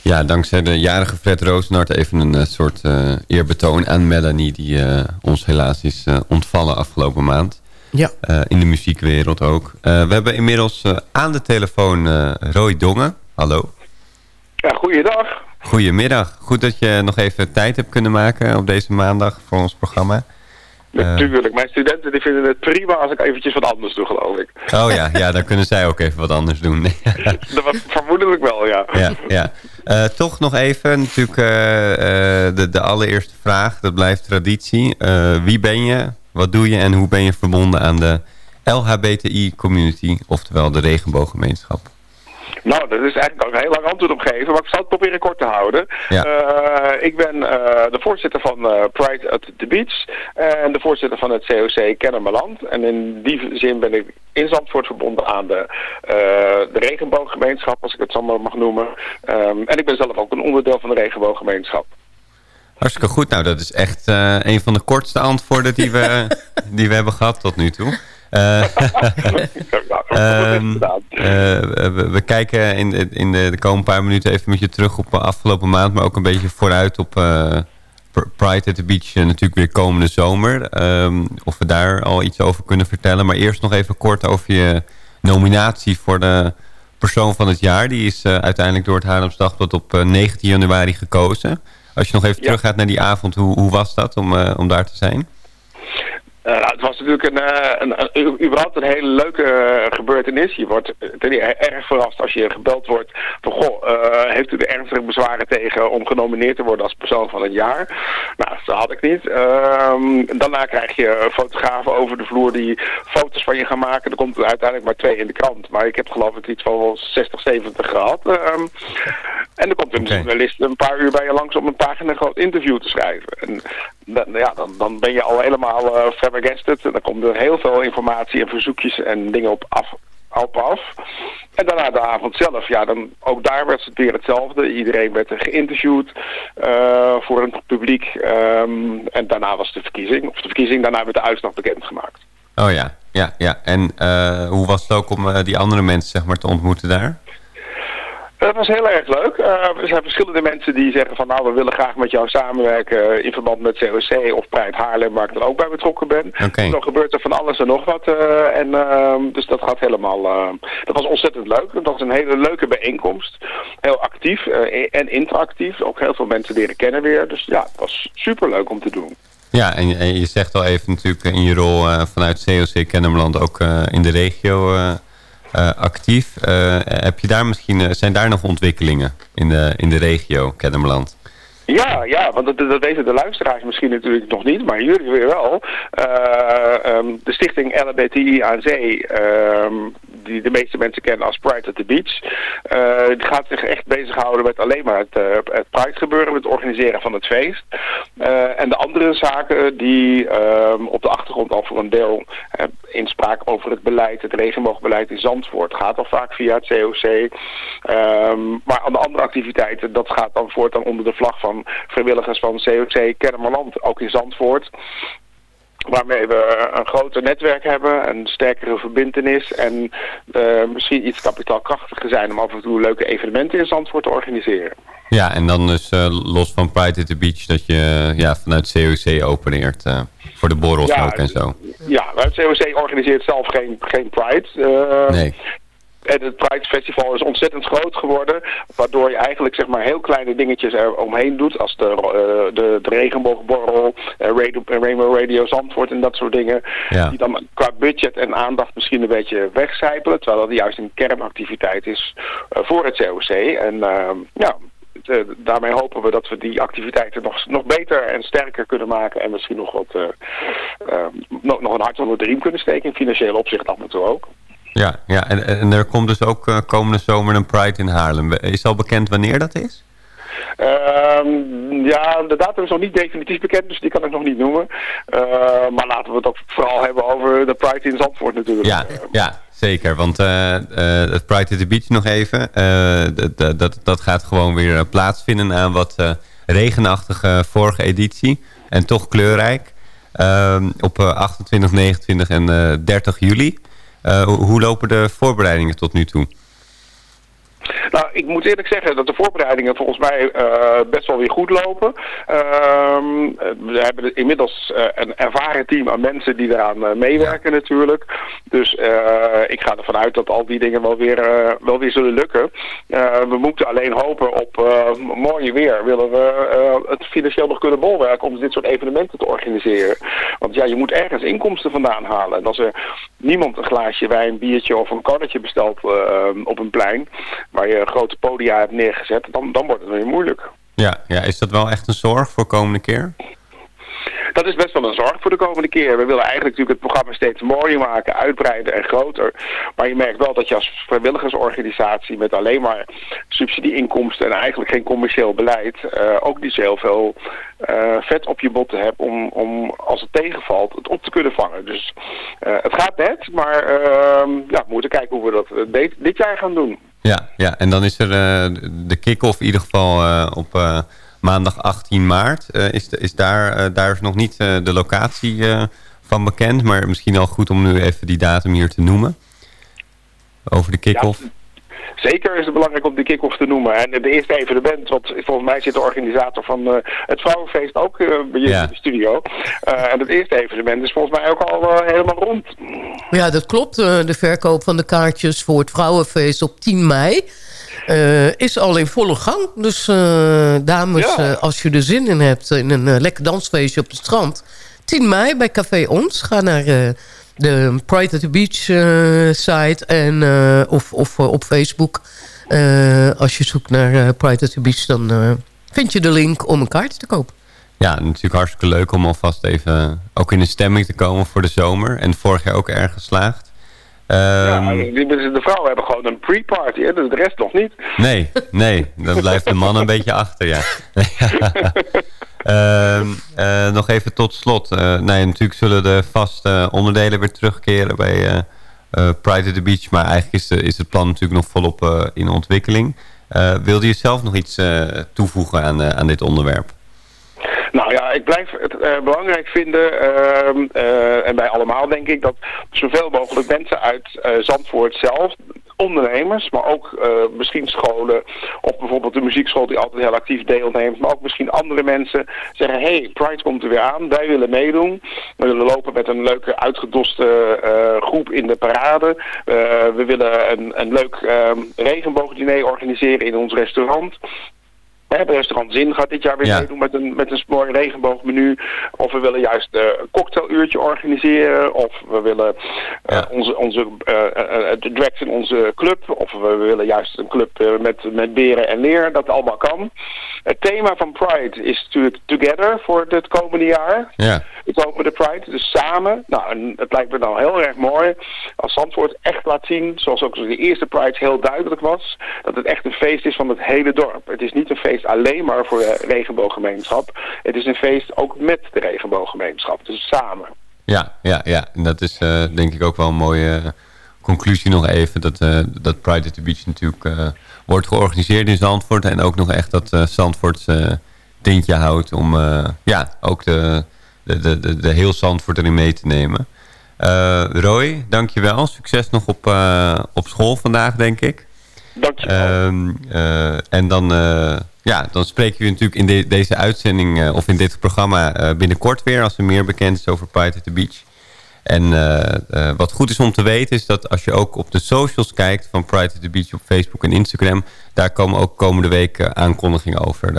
Ja, dankzij de jarige Fred Roosenhart even een eh, soort eh, eerbetoon aan Melanie... die eh, ons helaas is eh, ontvallen afgelopen maand. Ja. Eh, in de muziekwereld ook. Eh, we hebben inmiddels eh, aan de telefoon eh, Roy Dongen. Hallo. Ja, goeiedag. Goedemiddag. Goed dat je nog even tijd hebt kunnen maken op deze maandag voor ons programma. Natuurlijk, mijn studenten die vinden het prima als ik eventjes wat anders doe, geloof ik. oh ja, ja, dan kunnen zij ook even wat anders doen. <laughs> Dat was vermoedelijk wel, ja. ja, ja. Eh, toch nog even, natuurlijk eh, eh, de, de allereerste vraag. Dat blijft traditie. Wie ben je? Wat doe je? En hoe ben je verbonden aan de LHBTI-community? Oftewel de regenbooggemeenschap. Nou, dat is eigenlijk ook een heel lang antwoord op geven, maar ik zal het proberen kort te houden. Ja. Eh, ik ben eh, de voorzitter van eh, Pride at the Beach en de voorzitter van het COC Kennemerland. En in die zin ben ik in Zandvoort verbonden aan de, de regenbooggemeenschap, als ik het zo maar mag noemen. Ehm, en ik ben zelf ook een onderdeel van de regenbooggemeenschap. Hartstikke goed. Nou, dat is echt een van de kortste antwoorden die we, <laughs> die we hebben gehad tot nu toe. Eh, <laughs> ehm, eh, we, we kijken in, de, in de, de komende paar minuten even met je terug op de afgelopen maand, maar ook een beetje vooruit op eh, Pr- Pride at the Beach natuurlijk weer komende zomer. Ehm, of we daar al iets over kunnen vertellen. Maar eerst nog even kort over je nominatie voor de persoon van het jaar. Die is uiteindelijk door het Haarlems Dagblad op eh, 19 januari gekozen. Als je nog even teruggaat naar die avond, hoe, hoe was dat om, om daar te zijn? Eh, nou, het was natuurlijk een, eh, een, überhaupt een hele leuke eh, gebeurtenis. Je wordt ten eerste erg verrast als je gebeld wordt van... Goh, heeft u er ernstige bezwaren tegen om genomineerd te worden als persoon van het jaar? Nou, dat had ik niet. Ehm, daarna krijg je fotografen over de vloer die foto's van je gaan maken. Er komt er uiteindelijk maar twee in de krant. Maar ik heb geloof ik iets van wel 60, 70 gehad. Ehm, en er komt een journalist een paar uur bij je langs om een pagina groot interview te schrijven. En dan, ja, dan, dan ben je al helemaal uh, flabbergasted. En dan komt er heel veel informatie en verzoekjes en dingen op af. Op af. En daarna de avond zelf, ja, dan, ook daar werd het weer hetzelfde. Iedereen werd er geïnterviewd uh, voor een publiek. Um, en daarna was de verkiezing, of de verkiezing, daarna werd de uitslag bekendgemaakt. Oh ja, ja, ja. En uh, hoe was het ook om uh, die andere mensen zeg maar, te ontmoeten daar? Dat was heel erg leuk. Uh, er zijn verschillende mensen die zeggen van nou we willen graag met jou samenwerken in verband met COC of Pride Haarlem waar ik dan ook bij betrokken ben. Okay. Dan gebeurt er van alles en nog wat. Uh, en, uh, dus dat gaat helemaal, dat was ontzettend leuk. Dat was een hele leuke bijeenkomst. Heel actief en interactief. Ook heel veel mensen leren kennen weer. Dus ja, het was super leuk om te doen. Ja, en, en, je zegt al even natuurlijk in je rol vanuit COC Kennemerland ook in de regio actief. Uh, heb je daar misschien, uh, zijn daar nog ontwikkelingen in de, in de regio Kennemerland? Ja, ja, want dat, weten de luisteraars misschien natuurlijk nog niet, maar jullie weer wel. Um, de stichting LBTI aan die de meeste mensen kennen als Pride at the Beach, die gaat zich echt bezighouden met alleen maar het, het Pride gebeuren, met het organiseren van het feest. en de andere zaken die um, op de achtergrond al voor een deel inspraak over het beleid, het regenboogbeleid in Zandvoort, gaat al vaak via het COC. Um, maar aan de andere activiteiten, dat gaat dan voortaan onder de vlag van vrijwilligers van COC Kennemerland, ook in Zandvoort waarmee we een groter netwerk hebben, een sterkere verbindenis en uh, misschien iets kapitaalkrachtiger zijn om af en toe leuke evenementen in Zandvoort te organiseren. Ja, en dan dus uh, los van Pride at the Beach dat je ja, vanuit COC openeert uh, voor de borrels ja, ook en zo. Ja, het COC organiseert zelf geen, geen Pride. nee. En het Pride Festival is ontzettend groot geworden. Waardoor je eigenlijk zeg maar heel kleine dingetjes er omheen doet. Als de, uh, de, de regenboogborrel, uh, Radio, Rainbow Radio Zandvoort en dat soort dingen. Ja. Die dan qua budget en aandacht misschien een beetje wegcijpelen. Terwijl dat juist een kernactiviteit is voor het COC. En ja, de, daarmee hopen we dat we die activiteiten nog, nog beter en sterker kunnen maken. En misschien nog wat nog, nog een hart onder de riem kunnen steken. In financieel opzicht af en toe ook. Ja, ja en, en er komt dus ook uh, komende zomer een Pride in Haarlem. Is al bekend wanneer dat is? Um, ja, de datum is nog niet definitief bekend, dus die kan ik nog niet noemen. Uh, maar laten we het ook vooral hebben over de Pride in Zandvoort natuurlijk. Ja, ja zeker. Want uh, het Pride at the Beach nog even. dat, dat, dat gaat gewoon weer plaatsvinden aan wat regenachtige vorige editie. En toch kleurrijk. Ehm, op 28, 29 en 30 juli. Uh, hoe lopen de voorbereidingen tot nu toe? Nou, ik moet eerlijk zeggen dat de voorbereidingen volgens mij uh, best wel weer goed lopen. Uh, we hebben inmiddels uh, een ervaren team aan mensen die eraan meewerken ja. natuurlijk. Dus ik ga ervan uit dat al die dingen wel weer, wel weer zullen lukken. we moeten alleen hopen op mooie weer. Willen we het financieel nog kunnen bolwerken om dit soort evenementen te organiseren. Want ja, je moet ergens inkomsten vandaan halen. En als er niemand een glaasje wijn, biertje of een karretje bestelt op een plein... waar je grote podia hebt neergezet, dan, dan wordt het weer moeilijk. Ja, ja, is dat wel echt een zorg voor de komende keer? Dat is best wel een zorg voor de komende keer. We willen eigenlijk natuurlijk het programma steeds mooier maken, uitbreiden en groter. Maar je merkt wel dat je als vrijwilligersorganisatie met alleen maar subsidieinkomsten en eigenlijk geen commercieel beleid uh, ook niet zo heel veel uh, vet op je botten hebt om, om als het tegenvalt het op te kunnen vangen. Dus uh, het gaat net, maar ja, we moeten kijken hoe we dat dit, dit jaar gaan doen. Ja, ja, en dan is er uh, de kick-off in ieder geval uh, op uh, maandag 18 maart. Eh, is, is daar, eh, daar is nog niet eh, de locatie eh, van bekend. Maar misschien al goed om nu even die datum hier te noemen. Over de kick-off. Zeker is het belangrijk om die kick-off te noemen. En de eerste evenement, want volgens mij zit de organisator van eh, het Vrouwenfeest ook eh, bij jullie Ja. in de studio. Eh, en het eerste evenement is volgens mij ook al helemaal rond. Ja, dat klopt. Eh, De verkoop van de kaartjes voor het Vrouwenfeest op 10 mei... eh, is al in volle gang. Dus eh, dames, Ja. eh, als je er zin in hebt... in een lekker dansfeestje op het strand... 10 mei bij Café Ons. Ga naar eh, de Pride at the Beach eh, site... En, eh, of, of eh, op Facebook. Als je zoekt naar Pride at the Beach... dan vind je de link om een kaart te kopen. Ja, natuurlijk hartstikke leuk om alvast even ook in de stemming te komen voor de zomer. En vorig jaar ook erg geslaagd. Ja, Ehm, die, de vrouwen hebben gewoon een pre-party, hè, dus de rest nog niet. Nee, nee. Dan blijft de man een beetje achter, ja. <laughs> Ehm, eh, nog even tot slot. Eh, nee, natuurlijk zullen de vaste onderdelen weer terugkeren bij eh, Pride at the Beach. Maar eigenlijk is, de, is het plan natuurlijk nog volop in ontwikkeling. Wilde je zelf nog iets toevoegen aan, aan dit onderwerp? Ik blijf het eh, belangrijk vinden, ehm, eh, en bij allemaal denk ik, dat zoveel mogelijk mensen uit eh, Zandvoort zelf, ondernemers, maar ook misschien scholen, of bijvoorbeeld de muziekschool die altijd heel actief deelneemt, maar ook misschien andere mensen zeggen, hey, Pride komt er weer aan, wij willen meedoen. We willen lopen met een leuke uitgedoste groep in de parade. We willen een, een leuk ehm, regenboogdiner organiseren in ons restaurant. Het restaurant Zin gaat dit jaar weer Ja. meedoen met een, met een mooi regenboogmenu. Of we willen juist eh, een cocktailuurtje organiseren. Of we willen eh, onze, onze de drags in onze club. Of we willen juist een club met, met beren en leer. Dat allemaal kan. Het thema van Pride is natuurlijk Together voor het komende jaar. Ja. Het komende Pride, dus samen. Nou, en het lijkt me dan heel erg mooi als Zandvoort echt laat zien, zoals ook de eerste Pride heel duidelijk was, dat het echt een feest is van het hele dorp. Het is niet een feest alleen maar voor de regenbooggemeenschap. Het is een feest ook met de regenbooggemeenschap, dus samen. Ja, ja, ja. En dat is eh, denk ik ook wel een mooie eh, conclusie nog even. Dat, eh, dat Pride at the Beach natuurlijk wordt georganiseerd in Zandvoort. En ook nog echt dat eh Zandvoort tintje houdt om ja, ook de, de, de, de, de heel Zandvoort erin mee te nemen. Eh Roy, dankjewel. Succes nog op, eh, op school vandaag, denk ik. Dankjewel. Eh, en dan, ja, dan spreken we natuurlijk in de- deze uitzending of in dit programma binnenkort weer als er meer bekend is over Pride at the Beach. En wat goed is om te weten is dat als je ook op de socials kijkt van Pride at the Beach op Facebook en Instagram, daar komen ook komende week eh, aankondigingen over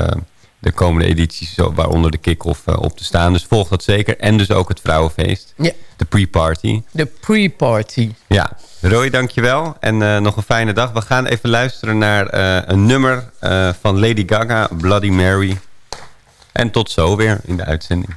de, de komende edities, waaronder de kick-off eh, op te staan. Dus volg dat zeker. En dus ook het Vrouwenfeest, Ja. de pre-party. De pre-party. Ja, Roy, dankjewel. En eh, nog een fijne dag. We gaan even luisteren naar eh, een nummer van Lady Gaga, Bloody Mary. En tot zo weer in de uitzending.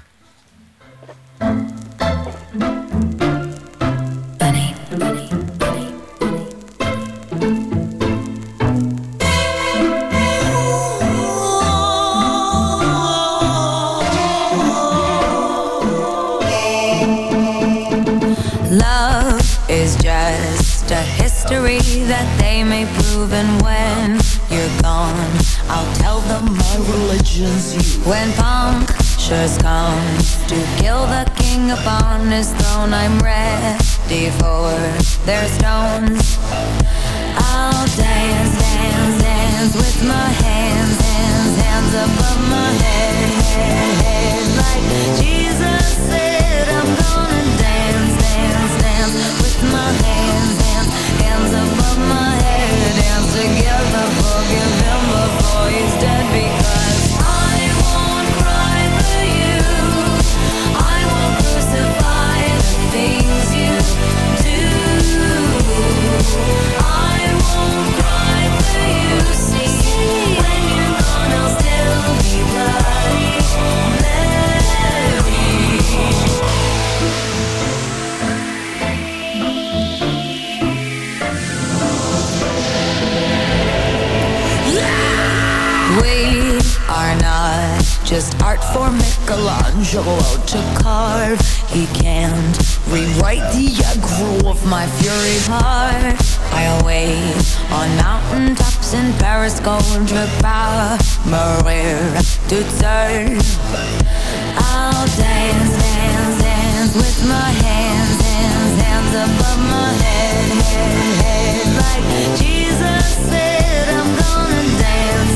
Religion's. When punctures come to kill the king upon his throne, I'm ready for their stones. I'll dance, dance, dance with my hands, hands, hands above my head, head, head. Like Jesus said, I'm gonna dance, dance, dance with my hands, hands, hands above my head. Dance together, forgive just art for Michelangelo to carve. He can't rewrite the aggro of my fury heart. I'll wait on mountain tops in Paris, contre pas mourir to turn. I'll dance, dance, dance with my hands, hands, hands above my head, head, head. Like Jesus said, I'm gonna dance,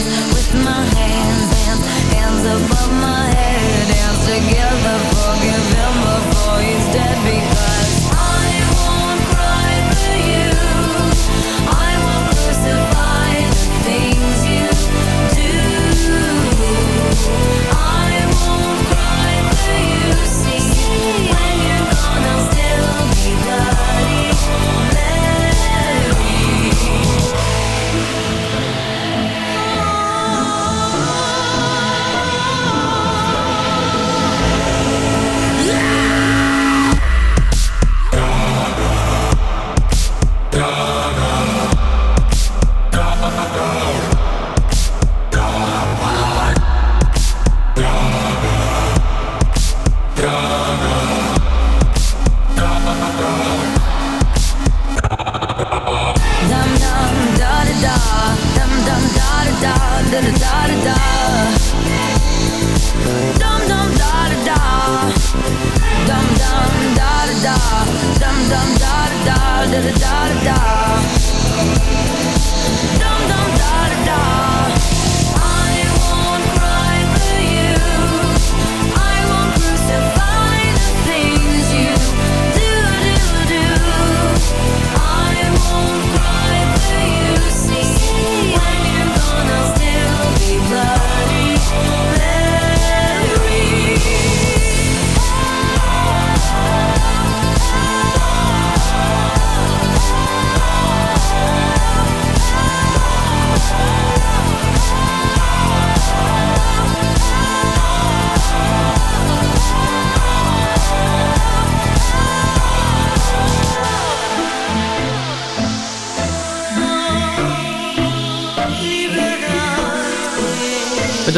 with my hands, hands, hands above my head. Dance together, forgive him before he's dead because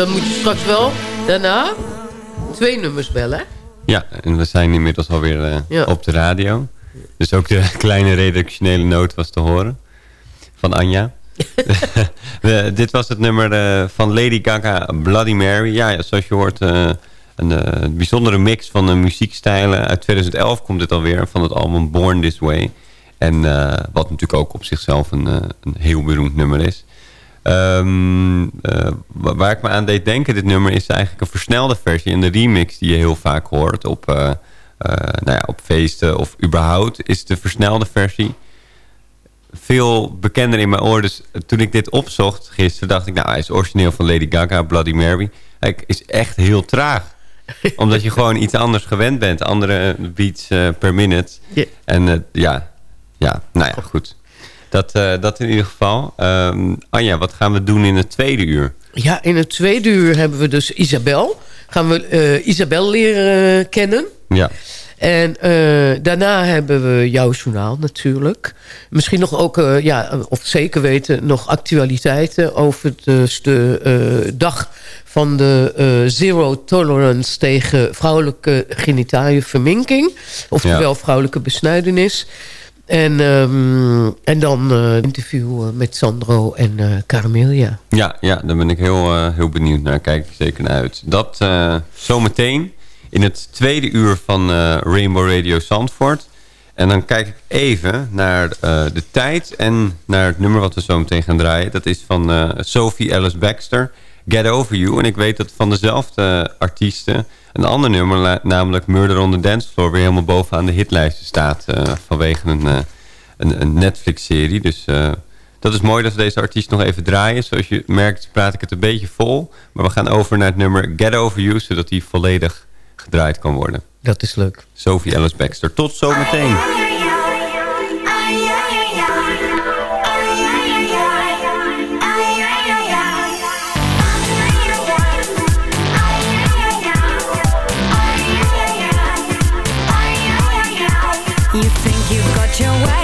dan moet je straks wel daarna twee nummers bellen. Ja, en we zijn inmiddels alweer Ja. op de radio. Dus ook de <laughs> kleine redactionele noot was te horen. Van Anja. <laughs> Dit was het nummer eh, van Lady Gaga, Bloody Mary. Ja, zoals je hoort, eh, een bijzondere mix van de muziekstijlen. Uit 2011 komt dit alweer, van het album Born This Way. En wat natuurlijk ook op zichzelf een, een heel beroemd nummer is. Ehm, eh, wa- waar ik me aan deed denken, dit nummer is eigenlijk een versnelde versie. En de remix die je heel vaak hoort op, eh, eh, nou ja, op feesten of überhaupt, is de versnelde versie veel bekender in mijn oor. Dus toen ik dit opzocht gisteren, dacht ik, nou, hij is origineel van Lady Gaga, Bloody Mary. Hij is echt heel traag. <laughs> Omdat je gewoon iets anders gewend bent. Andere beats per minute. En ja, ja, nou ja, goed. Dat, eh, dat in ieder geval. Ehm, Anja, wat gaan we doen in het tweede uur? Ja, in het tweede uur hebben we dus Isabel. Gaan we eh, Isabel leren eh, kennen. Ja. En daarna hebben we jouw journaal natuurlijk. Misschien nog ook, ja, of zeker weten, nog actualiteiten over de eh, dag van de zero tolerance tegen vrouwelijke genitale verminking. Oftewel Ja. vrouwelijke besnijdenis. En, ehm, en dan eh interview eh, met Sandro en eh Caramelia. Ja, ja, daar ben ik heel, heel benieuwd naar. Kijk ik zeker naar uit. Dat zometeen in het tweede uur van Rainbow Radio Zandvoort. En dan kijk ik even naar de tijd en naar het nummer wat we zo meteen gaan draaien. Dat is van Sophie Alice Baxter, Get Over You. En ik weet dat van dezelfde artiesten een ander nummer, namelijk Murder on the Dance Floor, weer helemaal bovenaan de hitlijsten staat. eh, vanwege een, eh, een, een Netflix-serie. Dus eh, dat is mooi dat we deze artiest nog even draaien. Zoals je merkt praat ik het een beetje vol. Maar we gaan over naar het nummer Get Over You, zodat die volledig gedraaid kan worden. Dat is leuk. Sophie Alice Baxter. Tot zometeen. Your way,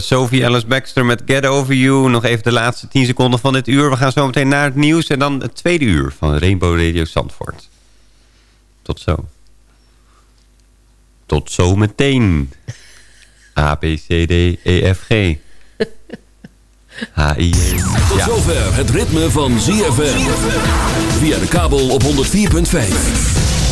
Sophie Alice Baxter met Get Over You. Nog even de laatste 10 seconden van dit uur. We gaan zo meteen naar het nieuws. En dan het tweede uur van Rainbow Radio Zandvoort. Tot zo. Tot zo meteen. A, B, C, D, E, F, G. H, I, J. Tot zover het ritme van ZFM. Via de kabel op 104.5.